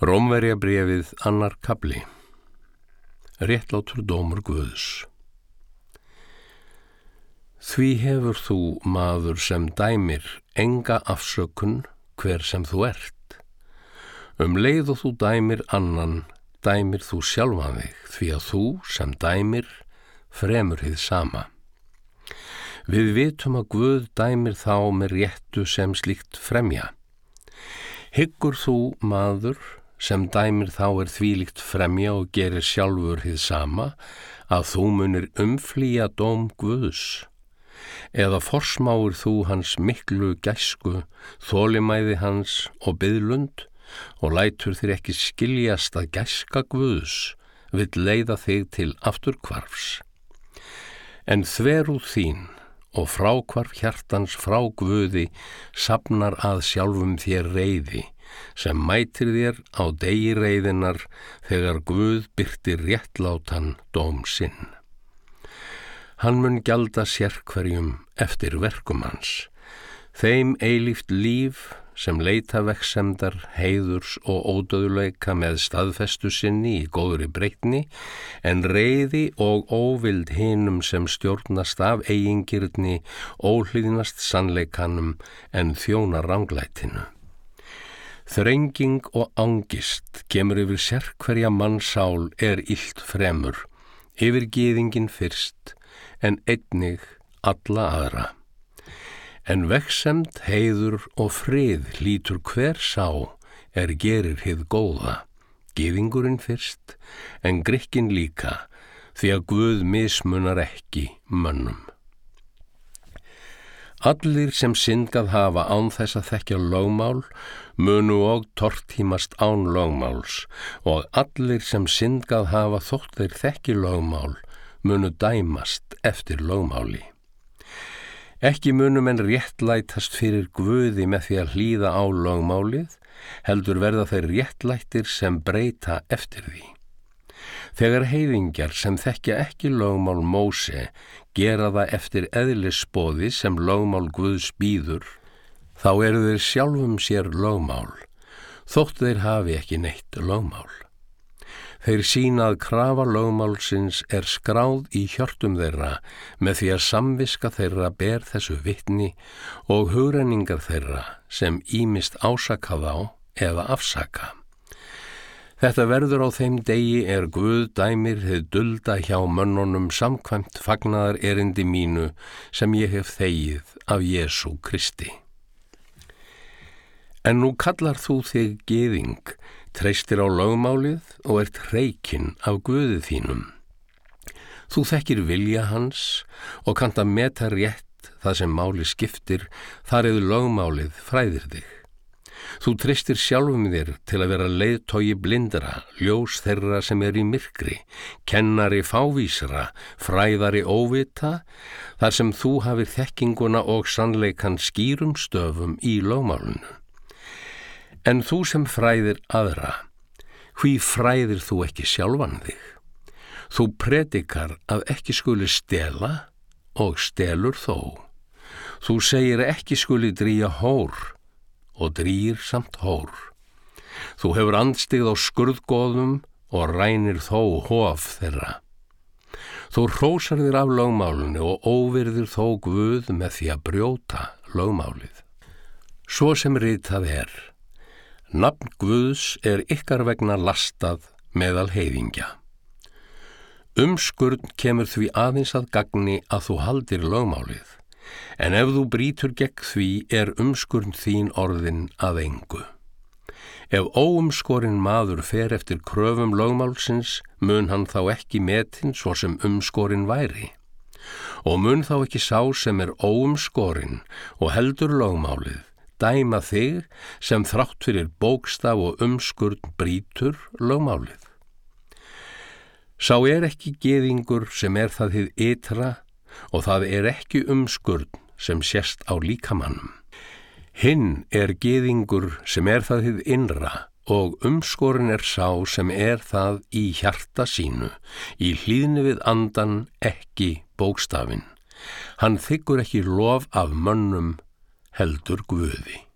Rómverja brefið annar kabli Réttlátur dómur Guðs Því hefur þú, maður sem dæmir, enga afsökun hver sem þú ert. Um leið og þú dæmir annan, dæmir þú sjálfa þig, því að þú sem dæmir fremur hið sama. Við vitum að Guð dæmir þá með réttu sem slíkt fremja. Hyggur þú, maður, sem dæmir þá er þvílikt fremja og gerir sjálfur hið sama, að þú munir umflýja dóm Guðs. Eða forsmáur þú hans miklu gæsku, þólimæði hans og byðlund og lætur þér ekki skiljast að gæska Guðs vill leiða þig til afturkvarfs. En þverúð þín og frákvarf hjartans frá Guði sapnar að sjálfum þér reyði sem mætir þér á degi reyðinar þegar Guð byrtir réttlátan dóm sinn. Hann mun gjalda sérkverjum eftir verkum hans, þeim eilíft líf sem leita veksemdar, heiðurs og ódöðuleika með staðfestu sinni í góðri breytni, en reyði og óvild hinum sem stjórnast af eigingirni, óhlýðnast sannleikanum en þjóna ránglætinu. Þrenging og angist kemur yfir sérkverja mannsál er illt fremur, yfir gýðingin fyrst en einnig alla aðra. En veksemt, heiður og frið lítur hver sá er gerir hið góða, gýðingurinn fyrst en grikkin líka því að Guð mismunar ekki mönnum. Allir sem syngað hafa án þess að þekkja lögmál munu og tortímast án lögmáls og allir sem syngað hafa þótt þeir þekki lögmál munu dæmast eftir lögmáli. Ekki munum en réttlætast fyrir Guði með því að hlýða á lögmálið, heldur verða þeir réttlættir sem breyta eftir því. Þegar heiðingjar sem þekkja ekki lögmál Móse gera það eftir eðlisbóði sem lögmál Guðs býður, þá eru þeir sjálfum sér lögmál, þótt þeir hafi ekki neitt lögmál. Þeir sína að krafa lögmálsins er skráð í hjörtum þeirra með því að samviska þeirra ber þessu vittni og hugrenningar þeirra sem ímist ásaka þá eða afsaka. Þetta verður á þeim degi er Guð dæmir þið dulda hjá mönnunum samkvæmt fagnar erindi mínu sem ég hef þegið af Jésu Kristi. En nú kallar þú þig geðing, treystir á lögmálið og ert reykinn af Guðið þínum. Þú þekkir vilja hans og kanta meta rétt það sem máli skiptir þar eða lögmálið fræðir þig. Þú tristir sjálfum þér til að vera leiðtogi blindra, ljós þeirra sem er í myrkri, kennari fávísra, fræðari óvita, þar sem þú hafið þekkinguna og sannleikan skýrum stöfum í lögmálunu. En þú sem fræðir aðra, hví fræðir þú ekki sjálfan þig? Þú predikar að ekki skuli stela og stelur þó. Þú segir ekki skuli drýja hór og drýr samt hór. Þú hefur andstigð á skurðgóðum og rænir þó hóf þeirra. Þú rósar þér af lögmálunni og óvirðir þó guð með því að brjóta lögmálið. Svo sem ritað er, nafn guðs er ykkar vegna lastað meðal heiðingja. Umskurn kemur því aðeins að gagni að þú haldir lögmálið en ef þú brítur gegn því er umskurn þín orðin að engu. Ef óumskorinn maður fer eftir kröfum lögmálsins mun hann þá ekki metin svo sem umskorinn væri. Og mun þá ekki sá sem er óumskorinn og heldur lögmálið dæma þig sem þrátt fyrir bókstaf og umskurn brítur lögmálið. Sá er ekki geðingur sem er það þið ytra og það er ekki umskurn sem sérst á líkamannum. Hinn er geðingur sem er það þið innra og umskorinn er sá sem er það í hjarta sínu, í hlýðni við andan ekki bókstafin. Hann þykkur ekki lof af mönnum heldur guði.